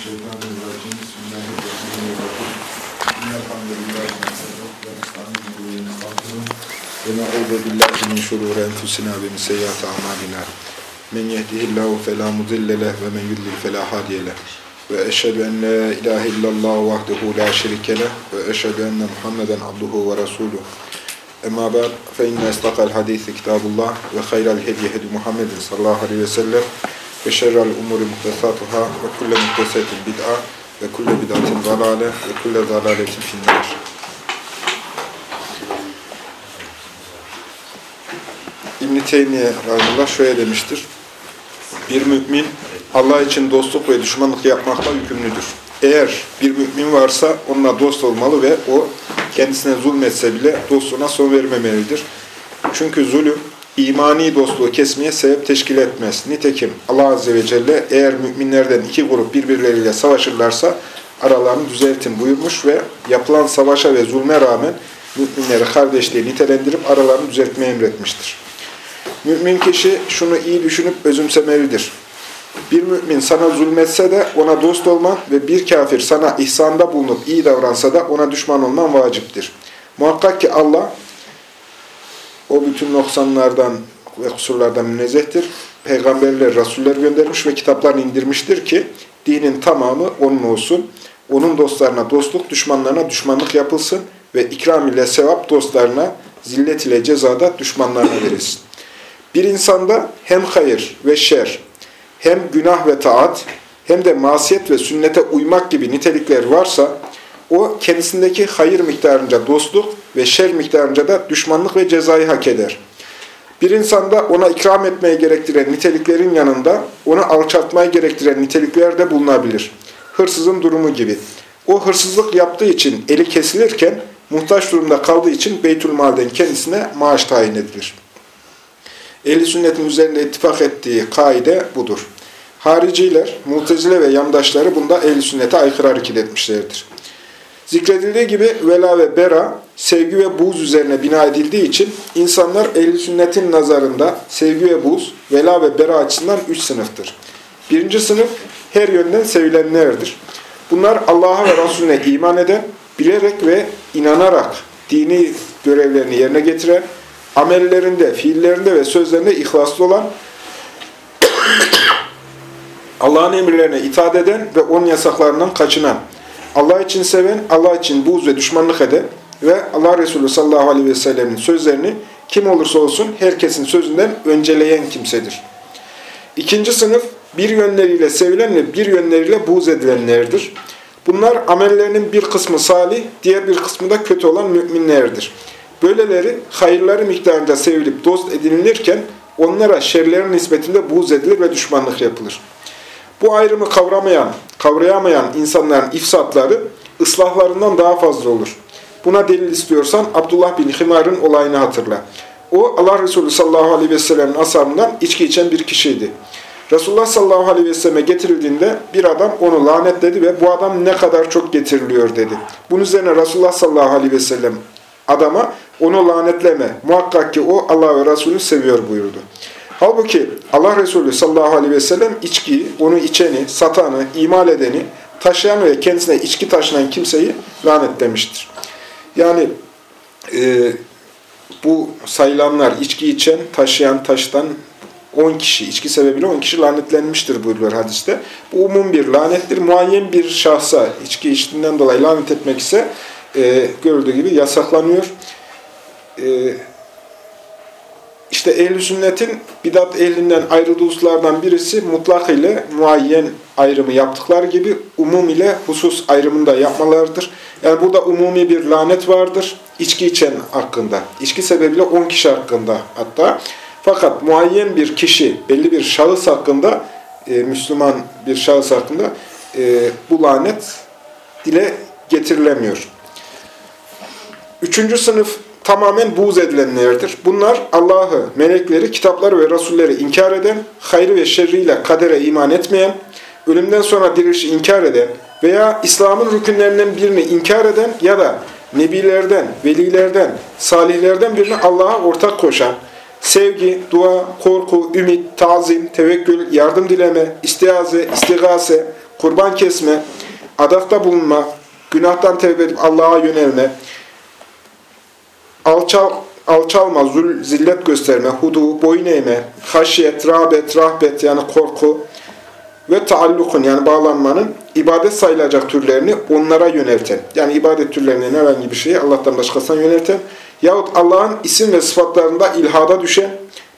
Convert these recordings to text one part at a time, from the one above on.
Mineşşeytanirracim. Bismillahirrahmanirrahim. İnnelhamdülillahi nefseduh ve estağfirullah ve nestağfiruh. Ve na'udhu billahi min şururi enfusina ve min seyyiati a'malina. Men yehdihillahu fela mudille leh ve men yudlil fela hadiye leh. Ve eşhedü en la ilahe illallah vahdehu leh ve eşhedü enne Muhammeden abduhu ve resuluh. Emma ba'd fe inne hadisi kitabullah ve hayral hediye hedi Muhammedin sallallahu aleyhi ve ve şerrel umuri muhtesatuhâ ve kulle muhtesetin bid'a ve kulle bid'atin zalâle ve kulle zalâletin finnâr. İbn-i Teymiye şöyle demiştir. Bir mümin Allah için dostluk ve düşmanlık yapmakla yükümlüdür. Eğer bir mümin varsa onunla dost olmalı ve o kendisine zulmetse bile dostluğuna son vermemelidir. Çünkü zulüm imani dostluğu kesmeye sebep teşkil etmez. Nitekim Allah Azze ve Celle eğer müminlerden iki grup birbirleriyle savaşırlarsa aralarını düzeltin buyurmuş ve yapılan savaşa ve zulme rağmen müminleri kardeşliği nitelendirip aralarını düzeltmeyi emretmiştir. Mümin kişi şunu iyi düşünüp özümsemelidir. Bir mümin sana zulmetse de ona dost olman ve bir kafir sana ihsanda bulunup iyi davransa da ona düşman olman vaciptir. Muhakkak ki Allah o bütün noksanlardan ve kusurlardan münezzehtir. Peygamberler, rasuller göndermiş ve kitaplarını indirmiştir ki dinin tamamı onun olsun. Onun dostlarına dostluk, düşmanlarına düşmanlık yapılsın ve ikram ile sevap dostlarına, zillet ile cezada düşmanlarına verilsin. Bir insanda hem hayır ve şer, hem günah ve taat, hem de masiyet ve sünnete uymak gibi nitelikler varsa, o kendisindeki hayır miktarınca dostluk ve şer miktarınca da düşmanlık ve cezayı hak eder. Bir insanda ona ikram etmeye gerektiren niteliklerin yanında onu alçaltmayı gerektiren nitelikler de bulunabilir. Hırsızın durumu gibi. O hırsızlık yaptığı için eli kesilirken muhtaç durumda kaldığı için Beytülmal'den kendisine maaş tayin edilir. Ehli sünnetin üzerinde ittifak ettiği kaide budur. Hariciler, mutezile ve yandaşları bunda ehli sünnete aykırı hareket etmişlerdir. Zikredildiği gibi vela ve bera, sevgi ve buğz üzerine bina edildiği için insanlar ehli sünnetin nazarında sevgi ve buğz, vela ve bera açısından üç sınıftır. Birinci sınıf her yönden sevilenlerdir. Bunlar Allah'a ve Resulüne iman eden, bilerek ve inanarak dini görevlerini yerine getiren, amellerinde, fiillerinde ve sözlerinde ihlaslı olan, Allah'ın emirlerine itaat eden ve onun yasaklarından kaçınan, Allah için seven, Allah için buğz ve düşmanlık eden ve Allah Resulü sallallahu aleyhi ve sellemin sözlerini kim olursa olsun herkesin sözünden önceleyen kimsedir. İkinci sınıf bir yönleriyle sevilen ve bir yönleriyle buğz edilenlerdir. Bunlar amellerinin bir kısmı salih, diğer bir kısmı da kötü olan müminlerdir. Böyleleri hayırları miktarında sevilip dost edinilirken onlara şerlerin nispetinde buğz edilir ve düşmanlık yapılır. Bu ayrımı kavramayan, kavrayamayan insanların ifsatları ıslahlarından daha fazla olur. Buna delil istiyorsan Abdullah bin Himar'ın olayını hatırla. O Allah Resulü sallallahu aleyhi ve sellem'in ashabından içki içen bir kişiydi. Resulullah sallallahu aleyhi ve selleme getirildiğinde bir adam onu lanetledi ve bu adam ne kadar çok getiriliyor dedi. Bunun üzerine Resulullah sallallahu aleyhi ve sellem adama onu lanetleme, muhakkak ki o Allah ve Resulü seviyor buyurdu. Halbuki Allah Resulü sallallahu aleyhi ve sellem içkiyi, onu içeni, satanı, imal edeni, taşıyan ve kendisine içki taşınan kimseyi lanetlemiştir. Yani e, bu sayılanlar içki içen, taşıyan, taşıtan 10 kişi, içki sebebiyle 10 kişi lanetlenmiştir buyuruyor hadiste. Bu umum bir lanettir. Muayyen bir şahsa içki içtiğinden dolayı lanet etmek ise e, görüldüğü gibi yasaklanıyor. E, işte ehl sünnetin bidat ehlinden ayrıldığı hususlardan birisi mutlak ile muayyen ayrımı yaptıkları gibi umum ile husus ayrımını da yapmalarıdır. Yani burada umumi bir lanet vardır içki içen hakkında. İçki sebebiyle 10 kişi hakkında hatta. Fakat muayyen bir kişi, belli bir şahıs hakkında, e, Müslüman bir şahıs hakkında e, bu lanet dile getirilemiyor. Üçüncü sınıf tamamen buğz edilenlerdir. Bunlar Allah'ı, melekleri, kitapları ve rasulleri inkar eden, hayrı ve şerriyle kadere iman etmeyen, ölümden sonra dirilişi inkar eden veya İslam'ın rükünlerinden birini inkar eden ya da nebilerden, velilerden, salihlerden birini Allah'a ortak koşan, sevgi, dua, korku, ümit, tazim, tevekkül, yardım dileme, istiaze, istigase, kurban kesme, adakta bulunma, günahtan tevbe edip Allah'a yönelme, alçal, alçalma, zul, zillet gösterme, hudu, boyun eğme, haşiyet, rağbet, rahbet yani korku ve taallukun yani bağlanmanın ibadet sayılacak türlerini onlara yönelten. Yani ibadet türlerinin herhangi bir şeyi Allah'tan başkasına yönelten yahut Allah'ın isim ve sıfatlarında ilhada düşen,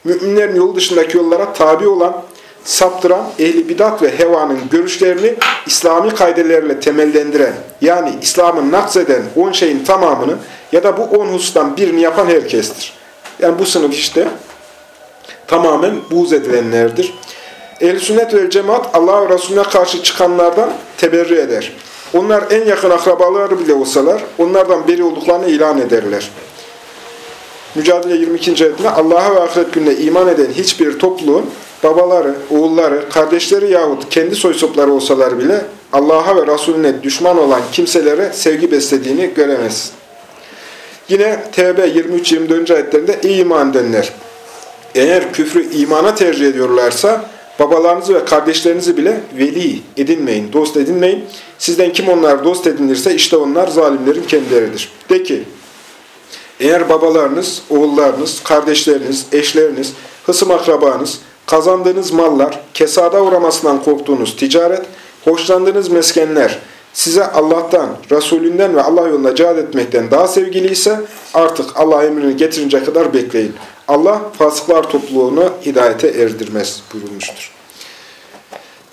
müminlerin yol dışındaki yollara tabi olan, saptıran, ehli bidat ve hevanın görüşlerini İslami kaidelerle temellendiren, yani İslam'ın nakseden on şeyin tamamını ya da bu on husustan birini yapan herkestir. Yani bu sınıf işte tamamen buğz edilenlerdir. Ehl-i sünnet ve cemaat Allah ve Resulüne karşı çıkanlardan teberri eder. Onlar en yakın akrabaları bile olsalar onlardan beri olduklarını ilan ederler. Mücadele 22. ayetinde Allah'a ve ahiret gününe iman eden hiçbir topluluğun babaları, oğulları, kardeşleri yahut kendi soysopları olsalar bile Allah'a ve Resulüne düşman olan kimselere sevgi beslediğini göremez. Yine TB 23-24. ayetlerinde ey iman edenler! Eğer küfrü imana tercih ediyorlarsa babalarınızı ve kardeşlerinizi bile veli edinmeyin, dost edinmeyin. Sizden kim onlar dost edinirse işte onlar zalimlerin kendileridir. De ki, eğer babalarınız, oğullarınız, kardeşleriniz, eşleriniz, hısım akrabanız, kazandığınız mallar, kesada uğramasından korktuğunuz ticaret, hoşlandığınız meskenler, size Allah'tan, Resulünden ve Allah yolunda cihad etmekten daha sevgiliyse artık Allah emrini getirince kadar bekleyin. Allah fasıklar topluluğunu hidayete erdirmez buyurulmuştur.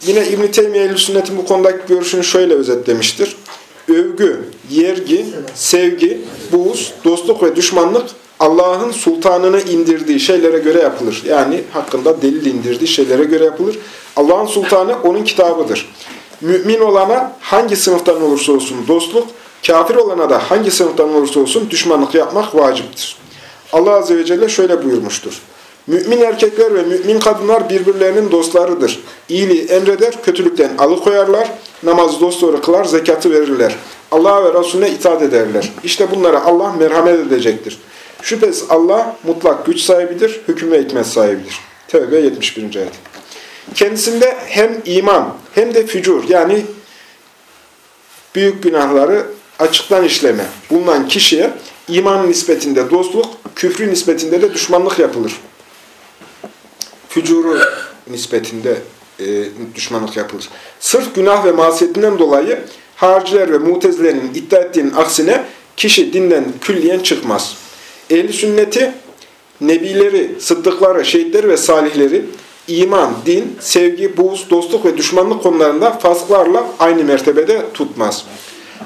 Yine İbn-i Teymiye Sünnet'in bu konudaki görüşünü şöyle özetlemiştir. Övgü, yergi, sevgi, buğz, dostluk ve düşmanlık Allah'ın sultanını indirdiği şeylere göre yapılır. Yani hakkında delil indirdiği şeylere göre yapılır. Allah'ın sultanı onun kitabıdır. Mümin olana hangi sınıftan olursa olsun dostluk, kafir olana da hangi sınıftan olursa olsun düşmanlık yapmak vaciptir. Allah Azze ve Celle şöyle buyurmuştur. Mümin erkekler ve mümin kadınlar birbirlerinin dostlarıdır. İyiliği emreder, kötülükten alıkoyarlar, namazı dosdoğru kılar, zekatı verirler. Allah'a ve Resulüne itaat ederler. İşte bunlara Allah merhamet edecektir. Şüphesiz Allah mutlak güç sahibidir, hüküm ve hikmet sahibidir. Tevbe 71. ayet. Kendisinde hem iman hem de fücur yani büyük günahları açıktan işleme bulunan kişiye imanın nispetinde dostluk, küfrü nispetinde de düşmanlık yapılır. Fücuru nispetinde e, düşmanlık yapılır. Sırf günah ve masiyetinden dolayı hariciler ve mutezilerin iddia ettiğinin aksine kişi dinden külliyen çıkmaz. Ehli sünneti, nebileri, sıddıkları, şehitleri ve salihleri iman, din, sevgi, buğz, dostluk ve düşmanlık konularında fasıklarla aynı mertebede tutmaz.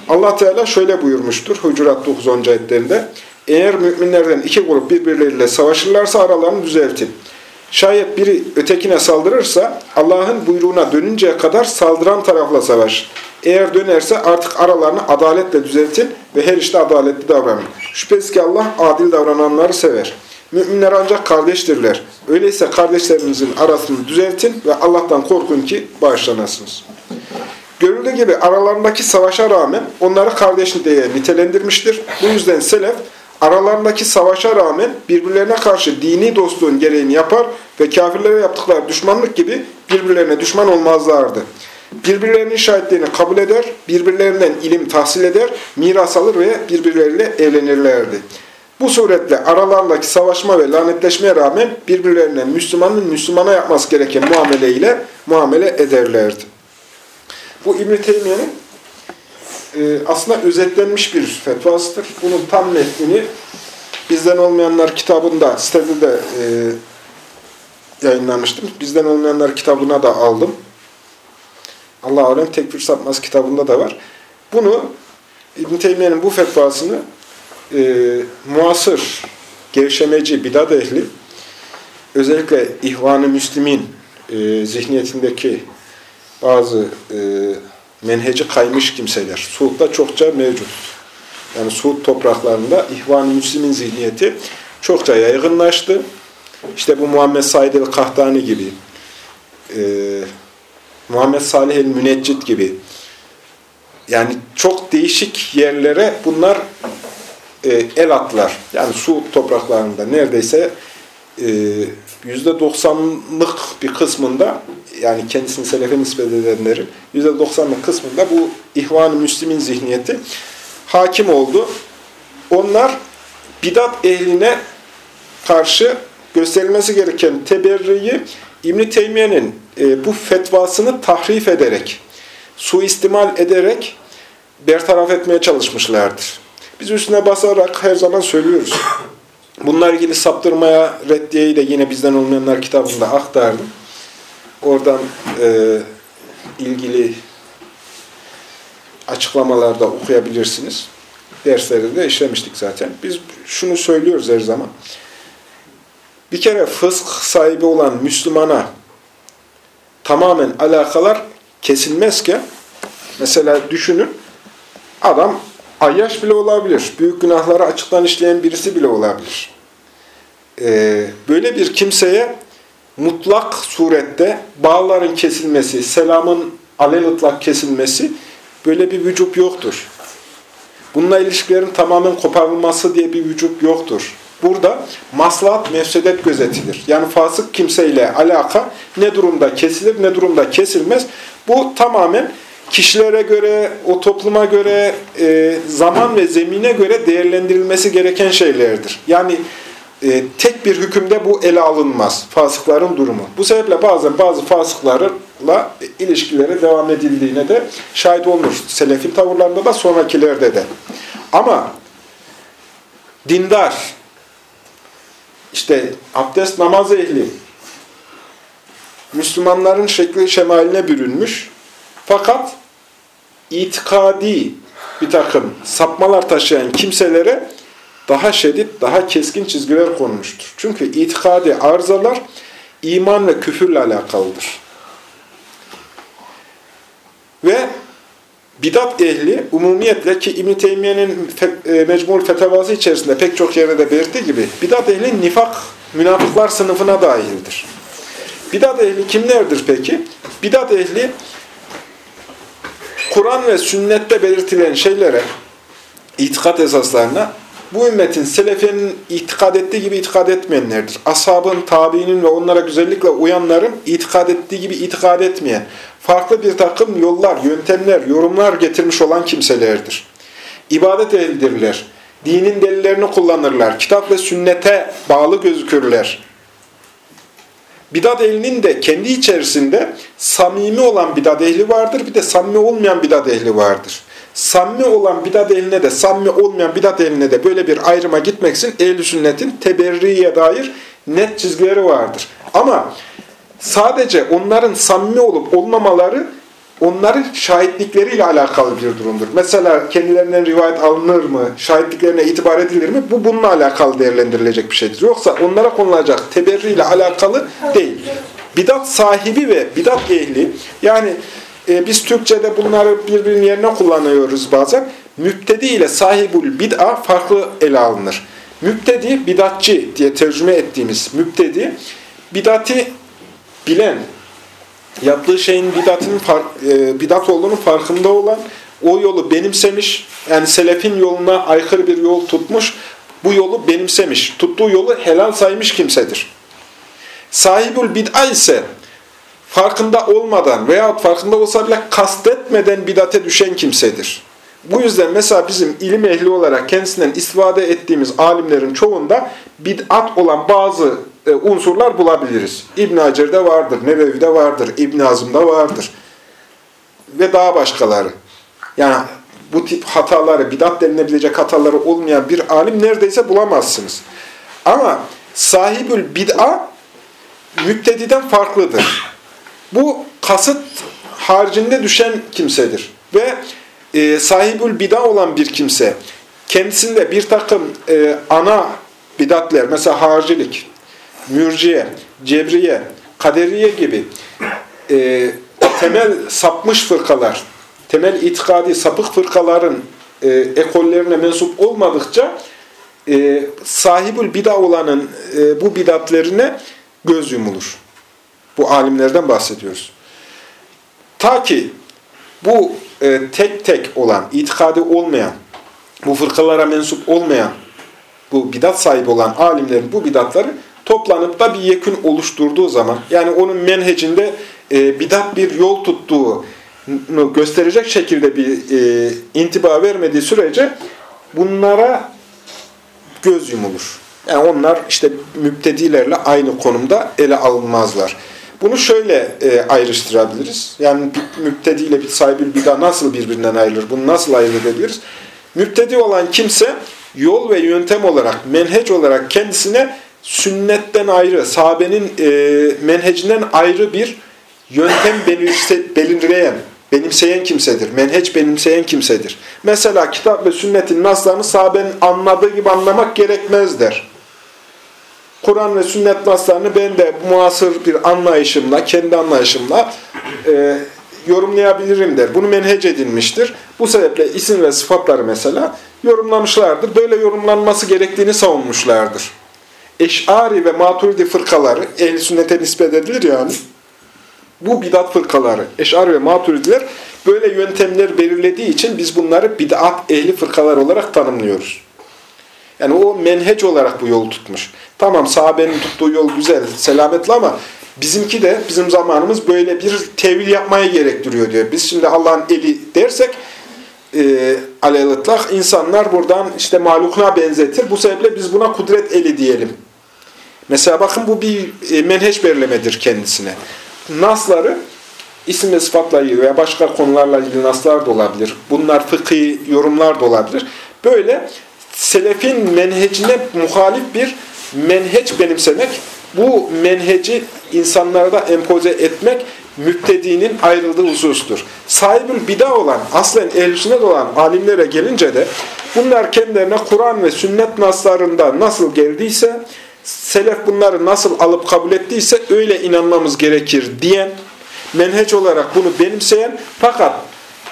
Allah Teala şöyle buyurmuştur Hucurat 9. ayetlerinde. Eğer müminlerden iki grup birbirleriyle savaşırlarsa aralarını düzeltin. Şayet biri ötekine saldırırsa Allah'ın buyruğuna dönünceye kadar saldıran tarafla savaş. Eğer dönerse artık aralarını adaletle düzeltin ve her işte adaletli davranın. Şüphesiz ki Allah adil davrananları sever. Müminler ancak kardeştirler. Öyleyse kardeşlerinizin arasını düzeltin ve Allah'tan korkun ki bağışlanasınız. Görüldüğü gibi aralarındaki savaşa rağmen onları kardeş diye nitelendirmiştir. Bu yüzden selef aralarındaki savaşa rağmen birbirlerine karşı dini dostluğun gereğini yapar ve kafirlere yaptıkları düşmanlık gibi birbirlerine düşman olmazlardı. Birbirlerinin şahitliğini kabul eder, birbirlerinden ilim tahsil eder, miras alır ve birbirleriyle evlenirlerdi. Bu suretle aralarındaki savaşma ve lanetleşmeye rağmen birbirlerine Müslümanın Müslümana yapması gereken muameleyle muamele ederlerdi. Bu İbn-i Teymiye'nin e, aslında özetlenmiş bir fetvasıdır. Bunun tam metnini bizden olmayanlar kitabında sitede de e, yayınlamıştım. Bizden olmayanlar kitabına da aldım. Allah alem tekfir sapmaz kitabında da var. Bunu İbn Teymiye'nin bu fetvasını e, muasır, gevşemeci, bidat ehli özellikle İhvan-ı Müslimin e, zihniyetindeki bazı e, menheci kaymış kimseler. Suud'da çokça mevcut. Yani Suud topraklarında İhvan-ı Müslim'in zihniyeti çokça yaygınlaştı. İşte bu Muhammed Said el-Kahtani gibi, e, Muhammed Salih el-Müneccit gibi, yani çok değişik yerlere bunlar e, el attılar. Yani Suud topraklarında neredeyse e, %90'lık bir kısmında yani kendisini selefe nispet edenlerin %90'lık kısmında bu ihvan-ı müslimin zihniyeti hakim oldu. Onlar bidat ehline karşı gösterilmesi gereken teberriyi İbn-i Teymiye'nin e, bu fetvasını tahrif ederek, suistimal ederek bertaraf etmeye çalışmışlardır. Biz üstüne basarak her zaman söylüyoruz. Bunlar ilgili saptırmaya reddiyeyi de yine bizden olmayanlar kitabında aktardım. Oradan e, ilgili açıklamalarda okuyabilirsiniz. Derslerde de işlemiştik zaten. Biz şunu söylüyoruz her zaman. Bir kere fısk sahibi olan Müslümana tamamen alakalar kesilmezken, mesela düşünün, adam ayyaş bile olabilir. Büyük günahları açıktan işleyen birisi bile olabilir. Ee, böyle bir kimseye mutlak surette bağların kesilmesi, selamın alel kesilmesi böyle bir vücut yoktur. Bununla ilişkilerin tamamen koparılması diye bir vücut yoktur. Burada maslahat mefsedet gözetilir. Yani fasık kimseyle alaka ne durumda kesilir ne durumda kesilmez. Bu tamamen kişilere göre, o topluma göre, e, zaman ve zemine göre değerlendirilmesi gereken şeylerdir. Yani e, tek bir hükümde bu ele alınmaz. Fasıkların durumu. Bu sebeple bazen bazı fasıklarla ilişkilere devam edildiğine de şahit olmuş. Selefin tavırlarında da sonrakilerde de. Ama dindar, işte abdest namaz ehli, Müslümanların şekli şemaline bürünmüş. Fakat itikadi bir takım sapmalar taşıyan kimselere daha şiddet, daha keskin çizgiler konmuştur. Çünkü itikadi arızalar iman ve küfürle alakalıdır. Ve bidat ehli umumiyetle ki İbn-i Teymiye'nin e, Mecmul Fetavası içerisinde pek çok yerde de belirttiği gibi bidat ehli nifak, münafıklar sınıfına dahildir. Bidat ehli kimlerdir peki? Bidat ehli Kur'an ve sünnette belirtilen şeylere, itikat esaslarına bu ümmetin selefinin itikad ettiği gibi itikad etmeyenlerdir. Ashabın, tabiinin ve onlara güzellikle uyanların itikad ettiği gibi itikad etmeyen, farklı bir takım yollar, yöntemler, yorumlar getirmiş olan kimselerdir. İbadet ehlidirler. Dinin delillerini kullanırlar. Kitap ve sünnete bağlı gözükürler. Bidat ehlinin de kendi içerisinde samimi olan bidat ehli vardır, bir de samimi olmayan bidat ehli vardır. Samimi olan bidat ehline de, samimi olmayan bidat ehline de böyle bir ayrıma gitmek için ehl sünnetin teberriye dair net çizgileri vardır. Ama sadece onların samimi olup olmamaları onların şahitlikleriyle alakalı bir durumdur. Mesela kendilerinden rivayet alınır mı, şahitliklerine itibar edilir mi? Bu bununla alakalı değerlendirilecek bir şeydir. Yoksa onlara konulacak teberriyle alakalı değil. Bidat sahibi ve bidat ehli, yani e, biz Türkçe'de bunları birbirinin yerine kullanıyoruz bazen. Müptedi ile sahibul bid'a farklı ele alınır. Müptedi, bidatçı diye tercüme ettiğimiz müptedi, bidati bilen, yaptığı şeyin bidatinin e, bidat olduğunu farkında olan, o yolu benimsemiş, yani selefin yoluna aykırı bir yol tutmuş, bu yolu benimsemiş, tuttuğu yolu helal saymış kimsedir. Sahibül bid'a ise farkında olmadan veya farkında olsa bile kastetmeden bidate düşen kimsedir. Bu yüzden mesela bizim ilim ehli olarak kendisinden istifade ettiğimiz alimlerin çoğunda bid'at olan bazı e, unsurlar bulabiliriz. İbn Hacer'de vardır, Nebevi'de vardır, İbn Azım'da vardır ve daha başkaları. Yani bu tip hataları, bidat denilebilecek hataları olmayan bir alim neredeyse bulamazsınız. Ama sahibül bid'a müptediden farklıdır. Bu kasıt haricinde düşen kimsedir. Ve e, sahibül bida olan bir kimse kendisinde bir takım e, ana bidatler, mesela harcilik, mürciye, cebriye, kaderiye gibi e, temel sapmış fırkalar, temel itikadi sapık fırkaların e, ekollerine mensup olmadıkça e, sahibül bida olanın e, bu bidatlerine göz yumulur. Bu alimlerden bahsediyoruz. Ta ki bu e, tek tek olan, itikadi olmayan, bu fırkalara mensup olmayan, bu bidat sahibi olan alimlerin bu bidatları toplanıp da bir yekün oluşturduğu zaman, yani onun menhecinde e, bidat bir yol tuttuğu gösterecek şekilde bir e, intiba vermediği sürece bunlara göz yumulur. Yani onlar işte müptedilerle aynı konumda ele alınmazlar. Bunu şöyle e, ayrıştırabiliriz. Yani müptedi ile bir sahibi bida nasıl birbirinden ayrılır? Bunu nasıl ayırt edebiliriz? Müptedi olan kimse yol ve yöntem olarak, menheç olarak kendisine sünnetten ayrı, sahabenin e, menhecinden ayrı bir yöntem belirleyen, benimseyen kimsedir. Menheç benimseyen kimsedir. Mesela kitap ve sünnetin naslarını sahabenin anladığı gibi anlamak gerekmez der. Kur'an ve sünnet naslarını ben de muasır bir anlayışımla, kendi anlayışımla e, yorumlayabilirim der. Bunu menhec edilmiştir. Bu sebeple isim ve sıfatları mesela yorumlamışlardır. Böyle yorumlanması gerektiğini savunmuşlardır. Eş'ari ve maturidi fırkaları, ehl sünnete nispet edilir yani. Bu bidat fırkaları, eş'ari ve maturidiler böyle yöntemler belirlediği için biz bunları bidat ehli fırkalar olarak tanımlıyoruz. Yani o menheç olarak bu yolu tutmuş. Tamam sahabenin tuttuğu yol güzel, selametli ama bizimki de bizim zamanımız böyle bir tevil yapmaya gerektiriyor diyor. Biz şimdi Allah'ın eli dersek e, aleyhıtlak insanlar buradan işte mahlukuna benzetir. Bu sebeple biz buna kudret eli diyelim. Mesela bakın bu bir e, menheç belirlemedir kendisine. Nasları isim ve sıfatla ilgili veya başka konularla ilgili naslar da olabilir. Bunlar fıkhi yorumlar da olabilir. Böyle selefin menhecine muhalif bir menheç benimsemek, bu menheci insanlarda empoze etmek müptedinin ayrıldığı husustur. Sahibül bida olan, aslen ehl olan alimlere gelince de bunlar kendilerine Kur'an ve sünnet naslarında nasıl geldiyse, selef bunları nasıl alıp kabul ettiyse öyle inanmamız gerekir diyen, menheç olarak bunu benimseyen fakat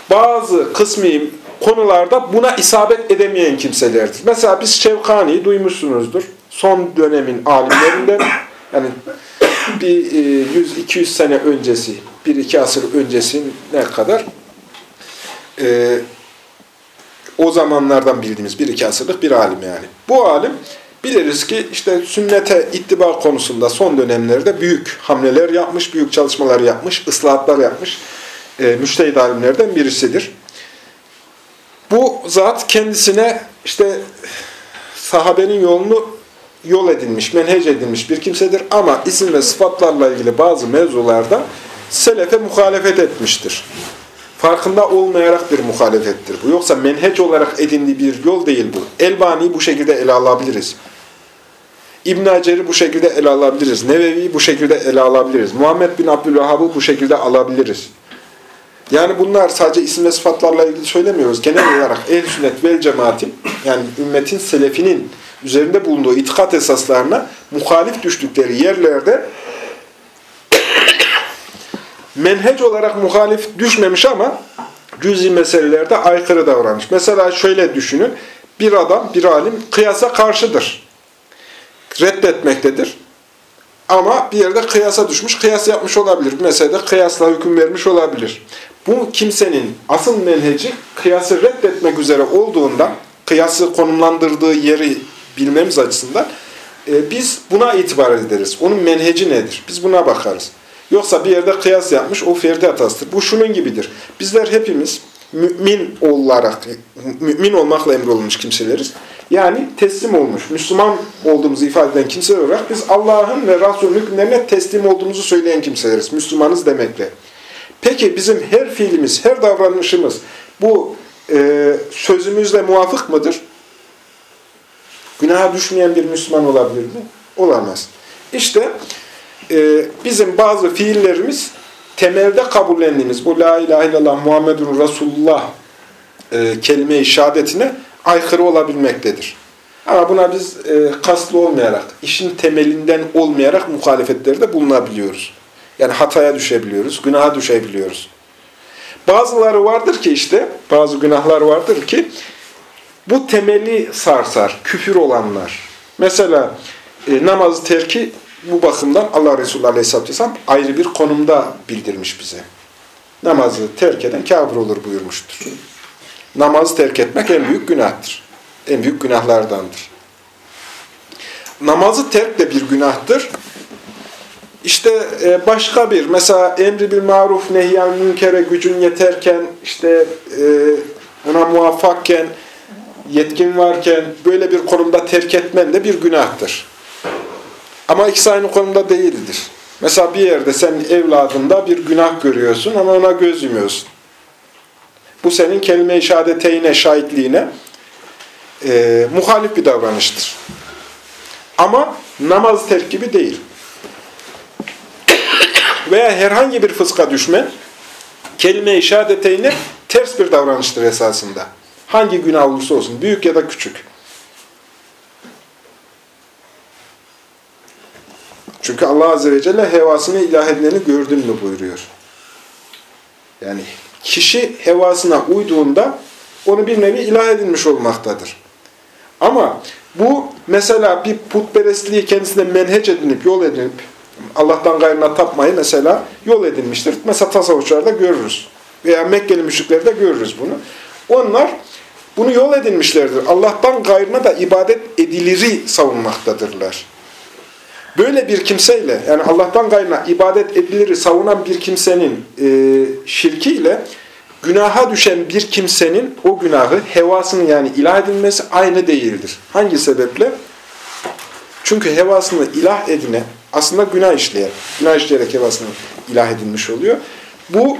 bazı kısmi konularda buna isabet edemeyen kimselerdir. Mesela biz Şevkani'yi duymuşsunuzdur. Son dönemin alimlerinden yani bir 100-200 e, sene öncesi, bir iki asır öncesi ne kadar e, o zamanlardan bildiğimiz bir iki asırlık bir alim yani. Bu alim biliriz ki işte sünnete ittiba konusunda son dönemlerde büyük hamleler yapmış, büyük çalışmalar yapmış, ıslahatlar yapmış e, müştehid alimlerden birisidir. Bu zat kendisine işte sahabenin yolunu yol edilmiş, menhec edilmiş bir kimsedir ama isim ve sıfatlarla ilgili bazı mevzularda selefe muhalefet etmiştir. Farkında olmayarak bir muhalefettir bu. Yoksa menheç olarak edindiği bir yol değil bu. Elbani'yi bu şekilde ele alabiliriz. İbn Hacer'i bu şekilde ele alabiliriz. Nevevi'yi bu şekilde ele alabiliriz. Muhammed bin Abdülvahhab'ı bu şekilde alabiliriz. Yani bunlar sadece isim ve sıfatlarla ilgili söylemiyoruz. Genel olarak ehl sünnet vel cemaatin yani ümmetin selefinin üzerinde bulunduğu itikat esaslarına muhalif düştükleri yerlerde menhec olarak muhalif düşmemiş ama cüzi meselelerde aykırı davranmış. Mesela şöyle düşünün. Bir adam, bir alim kıyasa karşıdır. Reddetmektedir. Ama bir yerde kıyasa düşmüş, kıyas yapmış olabilir. Meselede kıyasla hüküm vermiş olabilir. Bu kimsenin asıl menheci kıyası reddetmek üzere olduğundan, kıyası konumlandırdığı yeri bilmemiz açısından e, biz buna itibar ederiz. Onun menheci nedir? Biz buna bakarız. Yoksa bir yerde kıyas yapmış, o ferdi hatasıdır. Bu şunun gibidir. Bizler hepimiz mümin olarak, mümin olmakla emrolunmuş kimseleriz. Yani teslim olmuş, Müslüman olduğumuzu ifade eden kimseler olarak biz Allah'ın ve Resul'ün hükümlerine teslim olduğumuzu söyleyen kimseleriz. Müslümanız demekle. Peki bizim her fiilimiz, her davranışımız bu e, sözümüzle muvafık mıdır? Günaha düşmeyen bir Müslüman olabilir mi? Olamaz. İşte e, bizim bazı fiillerimiz temelde kabullendiğimiz bu La ilahe illallah Muhammedun Resulullah e, kelime-i şehadetine aykırı olabilmektedir. Ama buna biz e, kaslı olmayarak, işin temelinden olmayarak muhalefetlerde bulunabiliyoruz. Yani hataya düşebiliyoruz, günaha düşebiliyoruz. Bazıları vardır ki işte, bazı günahlar vardır ki bu temeli sarsar, küfür olanlar. Mesela e, namazı terki bu bakımdan Allah Resulü Aleyhisselatü Vesselam ayrı bir konumda bildirmiş bize. Namazı terk eden kafir olur buyurmuştur. Namazı terk etmek en büyük günahtır. En büyük günahlardandır. namazı terk de bir günahtır. İşte e, başka bir, mesela emri bil maruf nehyan münkere gücün yeterken, işte e, buna muvaffakken, yetkin varken böyle bir konumda terk etmen de bir günahtır. Ama ikisi aynı konumda değildir. Mesela bir yerde sen evladında bir günah görüyorsun ama ona göz yumuyorsun. Bu senin kelime-i şehadeteyne, şahitliğine e, muhalif bir davranıştır. Ama namaz terk gibi değil. Veya herhangi bir fıska düşme, kelime-i şehadeteyne ters bir davranıştır esasında. Hangi günah olursa olsun, büyük ya da küçük. Çünkü Allah Azze ve Celle hevasını ilah edileni gördün mü buyuruyor. Yani kişi hevasına uyduğunda onu bir nevi ilah edilmiş olmaktadır. Ama bu mesela bir putperestliği kendisine menheç edinip, yol edinip, Allah'tan gayrına tapmayı mesela yol edinmiştir. Mesela tasavvufçularda görürüz. Veya Mekkeli müşriklerde görürüz bunu. Onlar bunu yol edinmişlerdir. Allah'tan gayrına da ibadet ediliri savunmaktadırlar. Böyle bir kimseyle, yani Allah'tan gayrına ibadet ediliri savunan bir kimsenin e, şirkiyle, günaha düşen bir kimsenin o günahı, hevasının yani ilah edilmesi aynı değildir. Hangi sebeple? Çünkü hevasını ilah edine, aslında günah işleyen, günah işleyerek hevasını ilah edilmiş oluyor. Bu,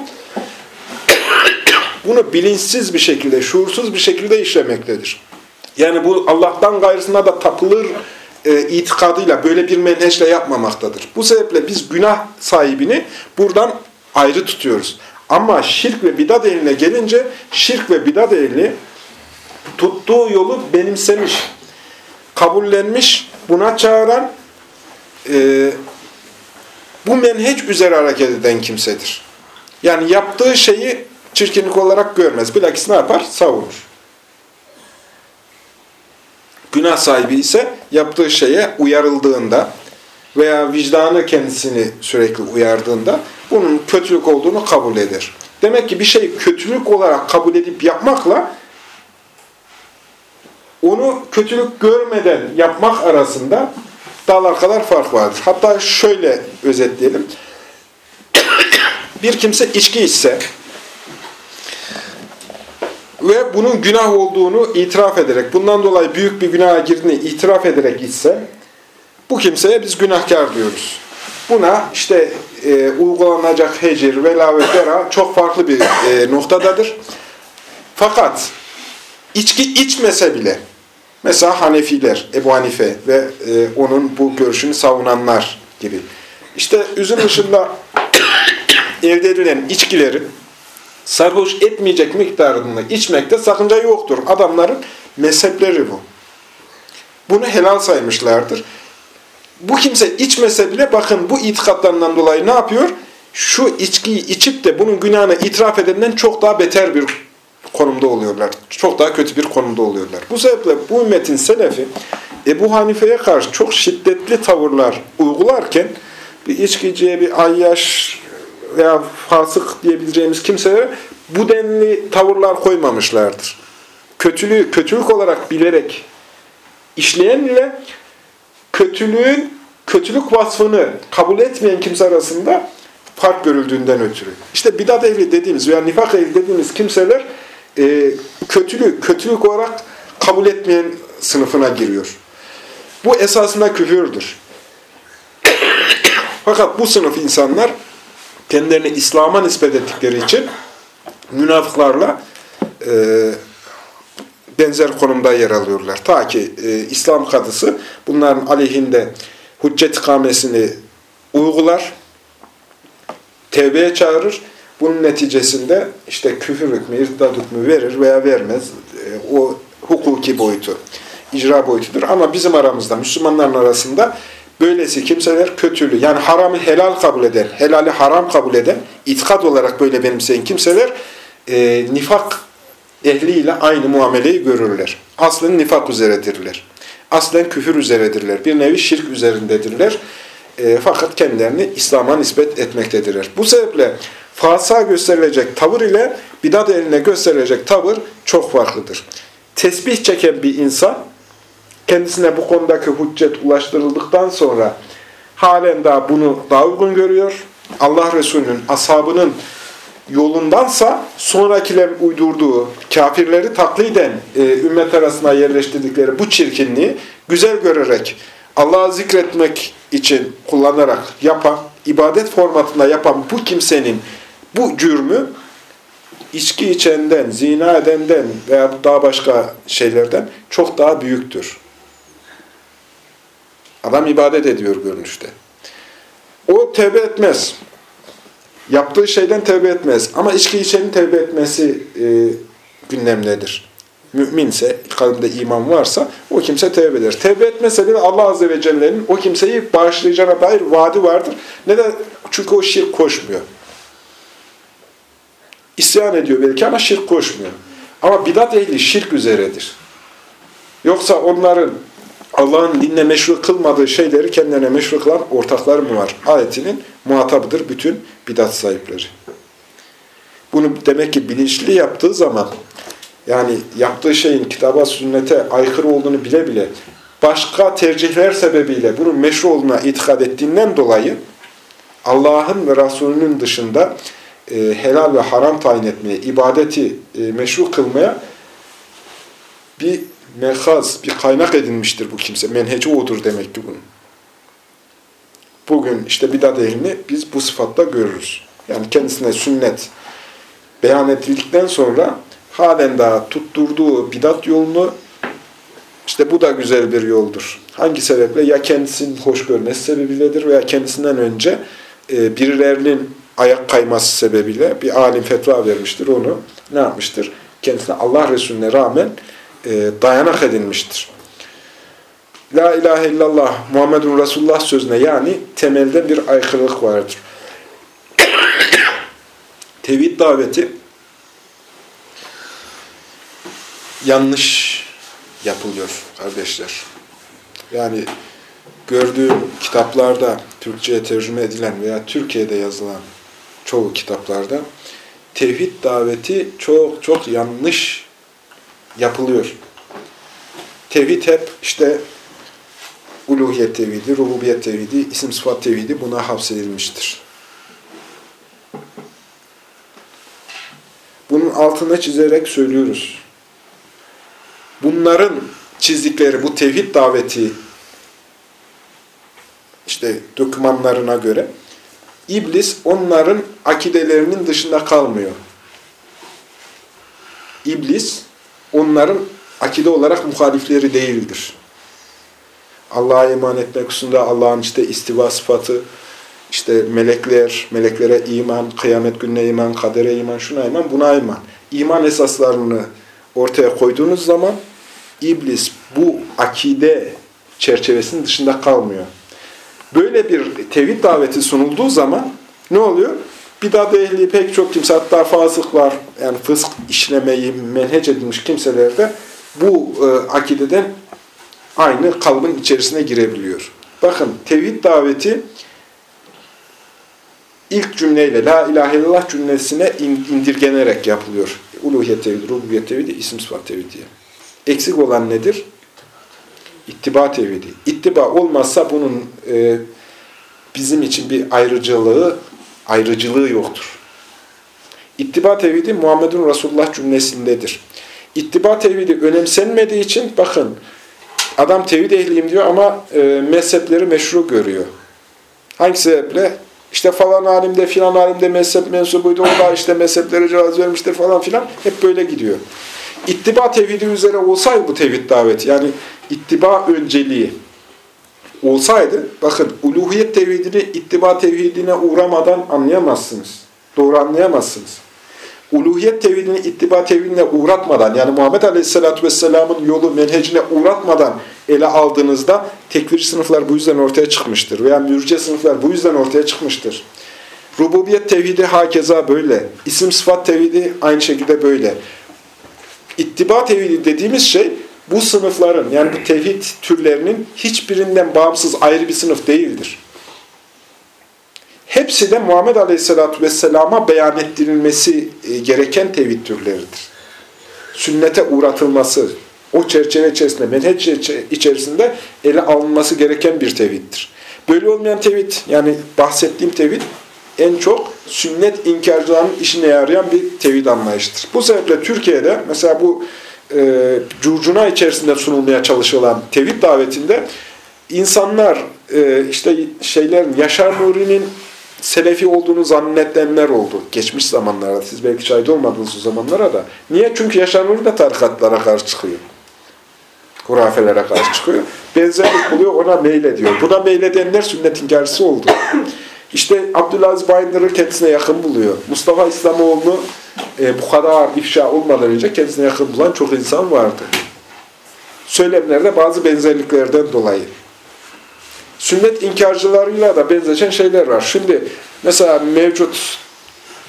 bunu bilinçsiz bir şekilde, şuursuz bir şekilde işlemektedir. Yani bu Allah'tan gayrısına da tapılır e, itikadıyla, böyle bir menheçle yapmamaktadır. Bu sebeple biz günah sahibini buradan ayrı tutuyoruz. Ama şirk ve bidat eline gelince şirk ve bidat ehli tuttuğu yolu benimsemiş, kabullenmiş, buna çağıran, e, bu menheç üzere hareket eden kimsedir. Yani yaptığı şeyi çirkinlik olarak görmez. Bilakis ne yapar? Savunur. Günah sahibi ise yaptığı şeye uyarıldığında veya vicdanı kendisini sürekli uyardığında bunun kötülük olduğunu kabul eder. Demek ki bir şey kötülük olarak kabul edip yapmakla onu kötülük görmeden yapmak arasında dağlar kadar fark vardır. Hatta şöyle özetleyelim. bir kimse içki içse bunun günah olduğunu itiraf ederek, bundan dolayı büyük bir günaha girdiğini itiraf ederek gitse, bu kimseye biz günahkar diyoruz. Buna işte e, uygulanacak hecir, vela ve bera çok farklı bir e, noktadadır. Fakat içki içmese bile, mesela Hanefiler, Ebu Hanife ve e, onun bu görüşünü savunanlar gibi. İşte üzüm dışında elde edilen içkileri sarhoş etmeyecek miktarında içmekte sakınca yoktur. Adamların mezhepleri bu. Bunu helal saymışlardır. Bu kimse içmese bile bakın bu itikatlarından dolayı ne yapıyor? Şu içkiyi içip de bunun günahını itiraf edenden çok daha beter bir konumda oluyorlar. Çok daha kötü bir konumda oluyorlar. Bu sebeple bu ümmetin selefi Ebu Hanife'ye karşı çok şiddetli tavırlar uygularken bir içkiciye, bir ayyaş veya fasık diyebileceğimiz kimselere bu denli tavırlar koymamışlardır. Kötülüğü kötülük olarak bilerek işleyen ile kötülüğün kötülük vasfını kabul etmeyen kimse arasında fark görüldüğünden ötürü. İşte bidat ehli dediğimiz veya nifak ehli dediğimiz kimseler e, kötülük, kötülük olarak kabul etmeyen sınıfına giriyor. Bu esasında küfürdür. Fakat bu sınıf insanlar kendilerini İslam'a nispet ettikleri için münafıklarla e, benzer konumda yer alıyorlar. Ta ki e, İslam kadısı bunların aleyhinde hüccet ikamesini uygular, tevbeye çağırır. Bunun neticesinde işte küfür hükmü, irtidat hükmü verir veya vermez. E, o hukuki boyutu, icra boyutudur. Ama bizim aramızda, Müslümanların arasında böylesi kimseler kötülüğü, yani haramı helal kabul eden, helali haram kabul eden, itikat olarak böyle benimseyen kimseler e, nifak ehliyle aynı muameleyi görürler. Aslen nifak üzeredirler. Aslen küfür üzeredirler. Bir nevi şirk üzerindedirler. E, fakat kendilerini İslam'a nispet etmektedirler. Bu sebeple fasa gösterilecek tavır ile bidat eline gösterilecek tavır çok farklıdır. Tesbih çeken bir insan kendisine bu konudaki hüccet ulaştırıldıktan sonra halen daha bunu daha uygun görüyor. Allah Resulü'nün, ashabının yolundansa sonrakilerin uydurduğu, kafirleri takliden e, ümmet arasına yerleştirdikleri bu çirkinliği güzel görerek Allah'ı zikretmek için kullanarak yapan, ibadet formatında yapan bu kimsenin bu cürmü içki içenden, zina edenden veya daha başka şeylerden çok daha büyüktür. Adam ibadet ediyor görünüşte. O tevbe etmez. Yaptığı şeyden tevbe etmez. Ama içki içenin tevbe etmesi e, gündemdedir. Müminse, kalbinde iman varsa o kimse tevbe eder. Tevbe etmese bile Allah Azze ve Celle'nin o kimseyi bağışlayacağına dair vaadi vardır. Neden? Çünkü o şirk koşmuyor. İsyan ediyor belki ama şirk koşmuyor. Ama bidat ehli şirk üzeredir. Yoksa onların Allah'ın dinle meşru kılmadığı şeyleri kendilerine meşru kılan ortaklar mı var? Ayetinin muhatabıdır bütün bidat sahipleri. Bunu demek ki bilinçli yaptığı zaman yani yaptığı şeyin kitaba, sünnete aykırı olduğunu bile bile başka tercihler sebebiyle bunun meşru olduğuna itikad ettiğinden dolayı Allah'ın ve Resulünün dışında e, helal ve haram tayin etmeye, ibadeti e, meşru kılmaya bir mekaz, bir kaynak edinmiştir bu kimse. Menheci odur demek ki bunun. Bugün işte bidat ehlini biz bu sıfatta görürüz. Yani kendisine sünnet beyan edildikten sonra halen daha tutturduğu bidat yolunu işte bu da güzel bir yoldur. Hangi sebeple? Ya kendisinin hoş görmesi sebebiyledir veya kendisinden önce e, birilerinin ayak kayması sebebiyle bir alim fetva vermiştir. Onu ne yapmıştır? Kendisine Allah Resulüne rağmen e, dayanak edinmiştir. La ilahe illallah Muhammedun Resulullah sözüne yani temelde bir aykırılık vardır. Tevhid daveti yanlış yapılıyor kardeşler. Yani gördüğüm kitaplarda Türkçe'ye tercüme edilen veya Türkiye'de yazılan çoğu kitaplarda tevhid daveti çok çok yanlış yapılıyor. Tevhid hep işte uluhiyet tevhidi, rububiyet tevhidi, isim sıfat tevhidi buna hapsedilmiştir. Bunun altına çizerek söylüyoruz. Bunların çizdikleri bu tevhid daveti işte dokümanlarına göre İblis onların akidelerinin dışında kalmıyor. İblis onların akide olarak muhalifleri değildir. Allah'a iman etmek hususunda Allah'ın işte istiva sıfatı, işte melekler, meleklere iman, kıyamet gününe iman, kadere iman, şuna iman, buna iman. İman esaslarını ortaya koyduğunuz zaman iblis bu akide çerçevesinin dışında kalmıyor. Böyle bir tevhid daveti sunulduğu zaman ne oluyor? Bidat ehli pek çok kimse hatta fasıklar yani fısk işlemeyi menhec edilmiş kimseler de bu e, akideden aynı kalbin içerisine girebiliyor. Bakın tevhid daveti ilk cümleyle La ilahe illallah cümlesine indirgenerek yapılıyor. Uluhiyet tevhidi, rububiyet tevhidi, isim sıfat tevhidi. Eksik olan nedir? İttiba tevhidi. İttiba olmazsa bunun e, bizim için bir ayrıcılığı, ayrıcılığı yoktur. İttiba tevhidi Muhammedun Resulullah cümlesindedir. İttiba tevhidi önemsenmediği için bakın adam tevhid ehliyim diyor ama e, mezhepleri meşru görüyor. Hangi sebeple? İşte falan alimde filan alimde mezhep mensubuydu. O da işte mezheplere cevaz vermiştir falan filan. Hep böyle gidiyor. İttiba tevhidi üzere olsaydı bu tevhid daveti yani ittiba önceliği olsaydı bakın uluhiyet tevhidini ittiba tevhidine uğramadan anlayamazsınız. Doğru anlayamazsınız. Uluhiyet tevhidini ittiba tevhidine uğratmadan yani Muhammed Aleyhisselatü Vesselam'ın yolu menhecine uğratmadan ele aldığınızda tekfir sınıflar bu yüzden ortaya çıkmıştır. Veya mürce sınıflar bu yüzden ortaya çıkmıştır. Rububiyet tevhidi hakeza böyle. İsim sıfat tevhidi aynı şekilde böyle. İttiba tevhidi dediğimiz şey bu sınıfların yani bu tevhid türlerinin hiçbirinden bağımsız ayrı bir sınıf değildir. Hepsi de Muhammed Aleyhisselatü Vesselam'a beyan ettirilmesi e, gereken tevhid türleridir. Sünnete uğratılması, o çerçeve içerisinde, menheç içerisinde ele alınması gereken bir tevhiddir. Böyle olmayan tevhid, yani bahsettiğim tevhid en çok sünnet inkarcılarının işine yarayan bir tevhid anlayışıdır. Bu sebeple Türkiye'de mesela bu e, curcuna içerisinde sunulmaya çalışılan tevhid davetinde insanlar e, işte şeylerin Yaşar Nuri'nin Selefi olduğunu zannedenler oldu. Geçmiş zamanlarda. Siz belki şahit olmadınız o zamanlara da. Niye? Çünkü Yaşar Nuri de tarikatlara karşı çıkıyor. Hurafelere karşı çıkıyor. Benzerlik buluyor, ona meylediyor. Buna meyledenler sünnet inkarcısı oldu. İşte Abdülaziz Bayındır'ı kendisine yakın buluyor. Mustafa İslamoğlu'nu e, bu kadar ifşa olmadan önce kendisine yakın bulan çok insan vardı. Söylemlerde bazı benzerliklerden dolayı. Sünnet inkarcılarıyla da benzeşen şeyler var. Şimdi mesela mevcut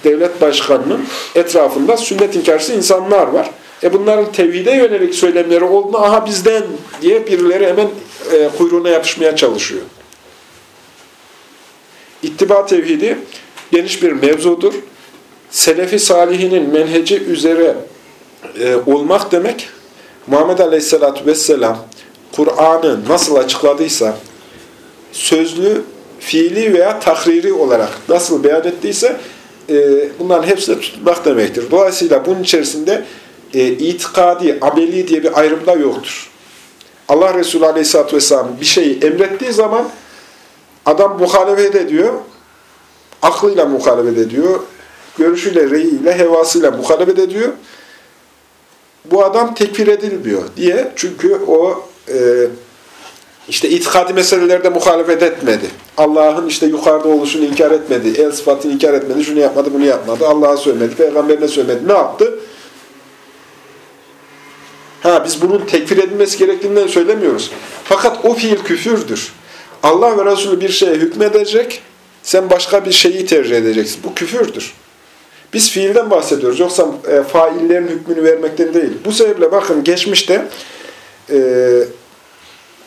devlet başkanının etrafında sünnet inkarcısı insanlar var. E bunların tevhide yönelik söylemleri olduğunda aha bizden diye birileri hemen e, kuyruğuna yapışmaya çalışıyor. İttiba tevhidi geniş bir mevzudur. Selefi salihinin menheci üzere e, olmak demek, Muhammed Aleyhisselatü Vesselam Kur'an'ı nasıl açıkladıysa, sözlü, fiili veya tahriri olarak nasıl beyan ettiyse, e, bunların hepsine tutmak demektir. Dolayısıyla bunun içerisinde e, itikadi, ameli diye bir ayrım da yoktur. Allah Resulü Aleyhisselatü Vesselam bir şeyi emrettiği zaman Adam muhalefet ediyor, aklıyla muhalefet ediyor, görüşüyle, reyiyle, hevasıyla muhalefet ediyor. Bu adam tekfir edilmiyor diye. Çünkü o e, işte itikadi meselelerde muhalefet etmedi. Allah'ın işte yukarıda oluşunu inkar etmedi, el sıfatını inkar etmedi, şunu yapmadı, bunu yapmadı, Allah'a söylemedi, peygamberine söylemedi. Ne yaptı? Ha biz bunun tekfir edilmesi gerektiğinden söylemiyoruz. Fakat o fiil küfürdür. Allah ve Resulü bir şeye hükmedecek, sen başka bir şeyi tercih edeceksin. Bu küfürdür. Biz fiilden bahsediyoruz. Yoksa e, faillerin hükmünü vermekten değil. Bu sebeple bakın geçmişte e,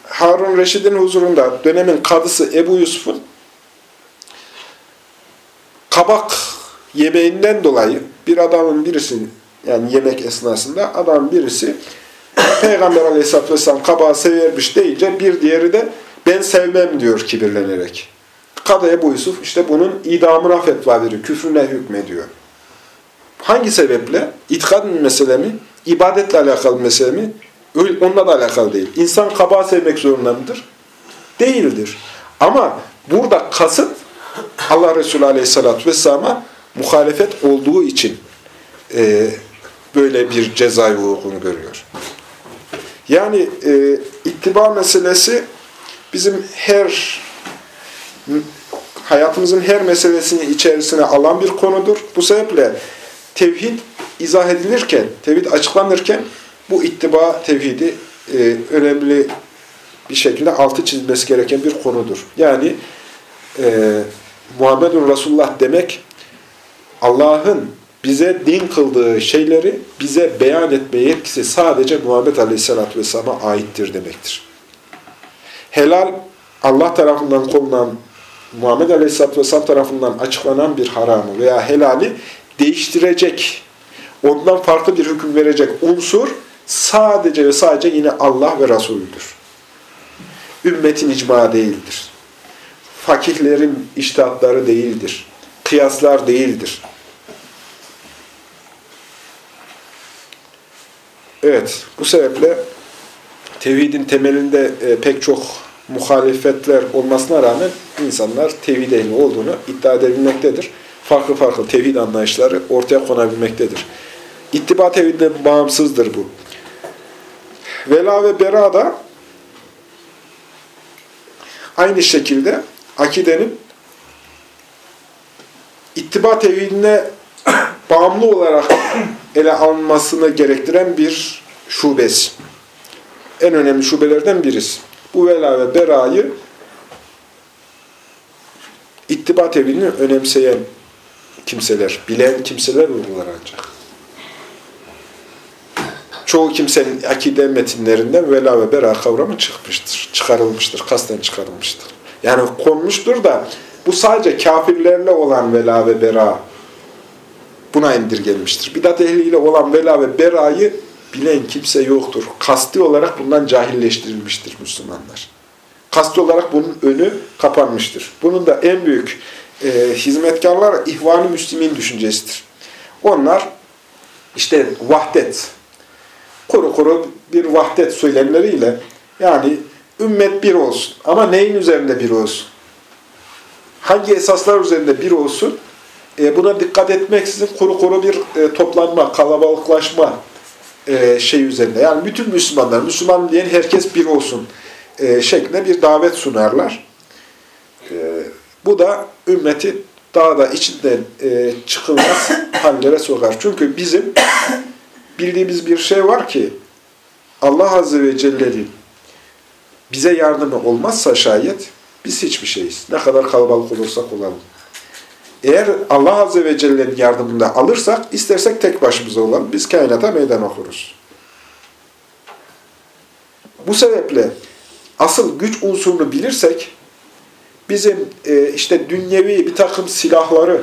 Harun Reşid'in huzurunda dönemin kadısı Ebu Yusuf'un kabak yemeğinden dolayı bir adamın birisi yani yemek esnasında adam birisi Peygamber Aleyhisselatü Vesselam kabağı severmiş deyince bir diğeri de ben sevmem diyor kibirlenerek. Kadı Ebu Yusuf işte bunun idamına fetva veriyor, küfrüne hükmediyor. Hangi sebeple? İtikad mesele mi? İbadetle alakalı mesele mi? Onunla da alakalı değil. İnsan kabağı sevmek zorunda mıdır? Değildir. Ama burada kasıt Allah Resulü Aleyhisselatü Vesselam'a muhalefet olduğu için e, böyle bir cezai hukukunu görüyor. Yani e, ittiba meselesi bizim her hayatımızın her meselesini içerisine alan bir konudur. Bu sebeple tevhid izah edilirken, tevhid açıklanırken bu ittiba tevhidi e, önemli bir şekilde altı çizmesi gereken bir konudur. Yani e, Muhammedun Resulullah demek Allah'ın bize din kıldığı şeyleri bize beyan etme yetkisi sadece Muhammed Aleyhisselatü Vesselam'a aittir demektir helal Allah tarafından konulan Muhammed Aleyhisselatü Vesselam tarafından açıklanan bir haramı veya helali değiştirecek, ondan farklı bir hüküm verecek unsur sadece ve sadece yine Allah ve Resulüdür. Ümmetin icma değildir. Fakihlerin iştihatları değildir. Kıyaslar değildir. Evet, bu sebeple tevhidin temelinde e, pek çok muhalefetler olmasına rağmen insanlar tevhid ehli olduğunu iddia edebilmektedir. Farklı farklı tevhid anlayışları ortaya konabilmektedir. İttiba tevhidine bağımsızdır bu. Vela ve bera da aynı şekilde akidenin ittiba tevhidine bağımlı olarak ele alınmasını gerektiren bir şubesi. En önemli şubelerden birisi bu vela ve berayı ittibat evini önemseyen kimseler, bilen kimseler uygular ancak. Çoğu kimsenin akide metinlerinden vela ve bera kavramı çıkmıştır, çıkarılmıştır, kasten çıkarılmıştır. Yani konmuştur da bu sadece kafirlerle olan vela ve bera buna indirgenmiştir. Bidat ehliyle olan vela ve berayı bilen kimse yoktur. Kasti olarak bundan cahilleştirilmiştir Müslümanlar. Kasti olarak bunun önü kapanmıştır. Bunun da en büyük e, hizmetkarlar ihvan-ı müslimin düşüncesidir. Onlar işte vahdet, kuru kuru bir vahdet söylemleriyle yani ümmet bir olsun. Ama neyin üzerinde bir olsun? Hangi esaslar üzerinde bir olsun? E, buna dikkat etmeksizin kuru kuru bir e, toplanma, kalabalıklaşma e, şey üzerinde. Yani bütün Müslümanlar, Müslüman diyen herkes bir olsun e, şeklinde bir davet sunarlar. Bu da ümmeti daha da içinden e, çıkılmaz hallere sokar. Çünkü bizim bildiğimiz bir şey var ki Allah Azze ve Celle'nin bize yardımı olmazsa şayet biz hiçbir şeyiz. Ne kadar kalabalık olursak olalım. Eğer Allah Azze ve Celle'nin yardımını alırsak, istersek tek başımıza olalım. Biz kainata meydan okuruz. Bu sebeple asıl güç unsurunu bilirsek, bizim e, işte dünyevi bir takım silahları,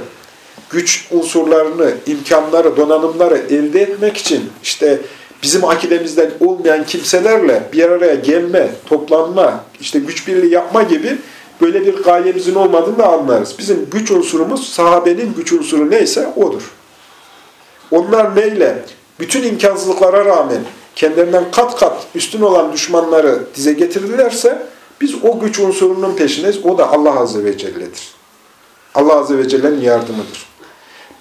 güç unsurlarını, imkanları, donanımları elde etmek için işte bizim akidemizden olmayan kimselerle bir araya gelme, toplanma, işte güç birliği yapma gibi böyle bir gayemizin olmadığını da anlarız. Bizim güç unsurumuz, sahabenin güç unsuru neyse odur. Onlar neyle? Bütün imkansızlıklara rağmen kendilerinden kat kat üstün olan düşmanları dize getirdilerse biz o güç unsurunun peşindeyiz. O da Allah Azze ve Celle'dir. Allah Azze ve Celle'nin yardımıdır.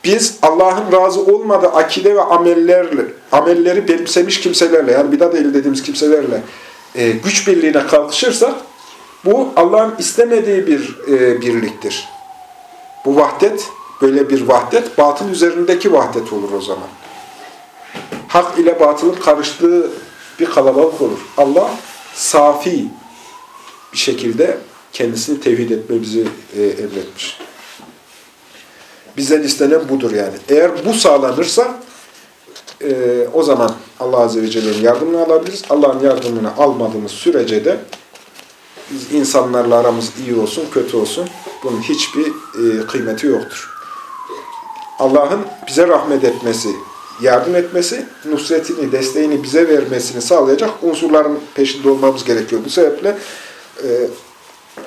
Biz Allah'ın razı olmadığı akide ve amellerle, amelleri benimsemiş kimselerle, yani bidat eli dediğimiz kimselerle e, güç birliğine kalkışırsak, bu Allah'ın istemediği bir e, birliktir. Bu vahdet, böyle bir vahdet, batın üzerindeki vahdet olur o zaman. Hak ile batılın karıştığı bir kalabalık olur. Allah safi bir şekilde kendisini tevhid etmemizi e, emretmiş. Bizden istenen budur yani. Eğer bu sağlanırsa e, o zaman Allah Azze ve Celle'nin yardımını alabiliriz. Allah'ın yardımını almadığımız sürece de biz insanlarla aramız iyi olsun, kötü olsun. Bunun hiçbir e, kıymeti yoktur. Allah'ın bize rahmet etmesi, yardım etmesi, nusretini, desteğini bize vermesini sağlayacak unsurların peşinde olmamız gerekiyor. Bu sebeple e,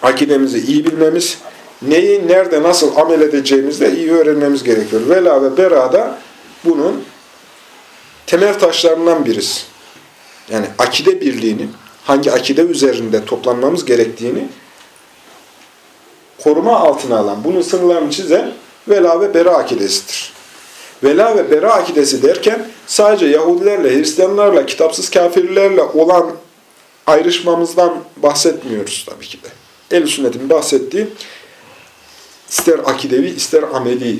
akidemizi iyi bilmemiz, neyi nerede nasıl amel edeceğimizi de iyi öğrenmemiz gerekiyor. Vela ve berada bunun temel taşlarından birisi. Yani akide birliğini, hangi akide üzerinde toplanmamız gerektiğini koruma altına alan, bunun sınırlarını çizen vela ve bera akidesidir. Vela ve bera akidesi derken sadece Yahudilerle, Hristiyanlarla, kitapsız kafirlerle olan ayrışmamızdan bahsetmiyoruz tabii ki de. El sünnetin bahsettiği ister akidevi ister ameli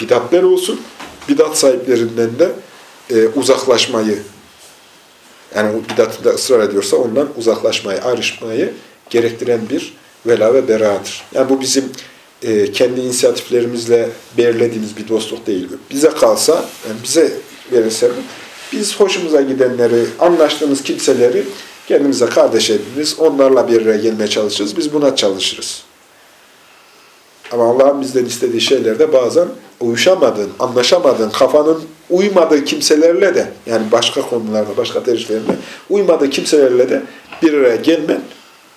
bidatler olsun, bidat sahiplerinden de e, uzaklaşmayı yani bidatında ısrar ediyorsa ondan uzaklaşmayı, ayrışmayı gerektiren bir vela ve beradır. Yani bu bizim e, kendi inisiyatiflerimizle belirlediğimiz bir dostluk değil. Bize kalsa, yani bize verirse biz hoşumuza gidenleri, anlaştığımız kimseleri kendimize kardeş ediniriz. Onlarla bir araya gelmeye çalışırız. Biz buna çalışırız. Ama Allah'ın bizden istediği şeylerde bazen uyuşamadığın, anlaşamadığın, kafanın uymadığı kimselerle de, yani başka konularda, başka tercihlerinde uymadığı kimselerle de bir araya gelmen,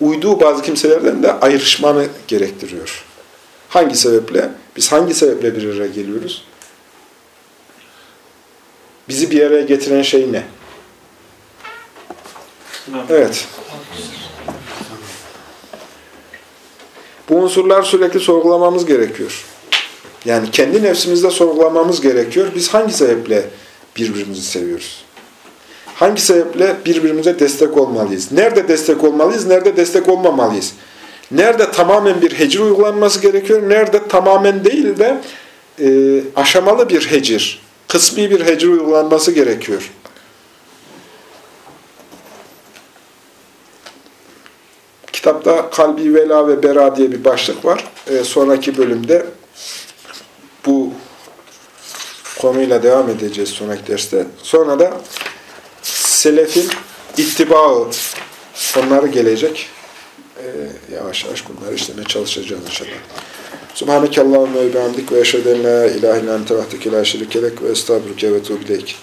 uyduğu bazı kimselerden de ayrışmanı gerektiriyor. Hangi sebeple? Biz hangi sebeple bir araya geliyoruz? Bizi bir araya getiren şey ne? Evet. Bu unsurlar sürekli sorgulamamız gerekiyor. Yani kendi nefsimizde sorgulamamız gerekiyor. Biz hangi sebeple birbirimizi seviyoruz? Hangi sebeple birbirimize destek olmalıyız? Nerede destek olmalıyız? Nerede destek olmamalıyız? Nerede tamamen bir hecir uygulanması gerekiyor? Nerede tamamen değil de e, aşamalı bir hecir, kısmi bir hecir uygulanması gerekiyor? Kitapta kalbi vela ve bera diye bir başlık var. E, sonraki bölümde bu konuyla devam edeceğiz sonraki derste. Sonra da selefin ittibaı onları gelecek. Ee, yavaş yavaş bunları işlemeye çalışacağız inşallah. Subhaneke Allahümme ve bihamdik ve eşheden la ilahe illa ente vahdike la şerikelek ve estağfurüke ve tuğbileyk.